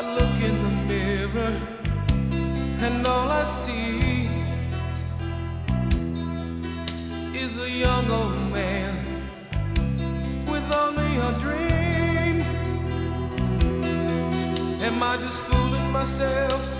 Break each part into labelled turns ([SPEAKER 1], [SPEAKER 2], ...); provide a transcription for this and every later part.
[SPEAKER 1] I look in the mirror and all I see is a young old man with only a dream. Am I just fooling myself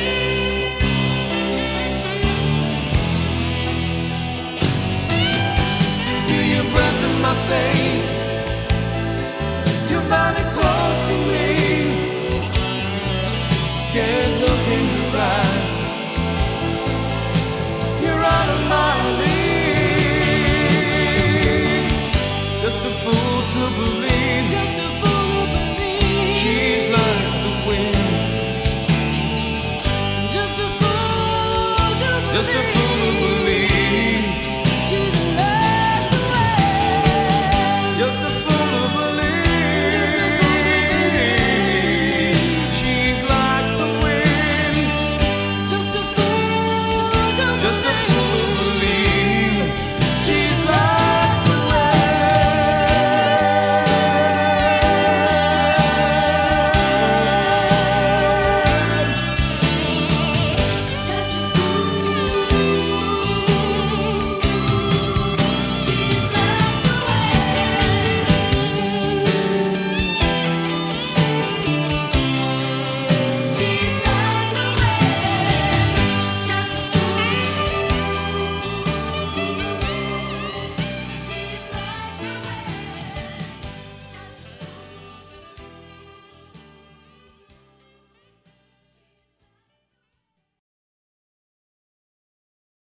[SPEAKER 1] Your breath in my face. Your body close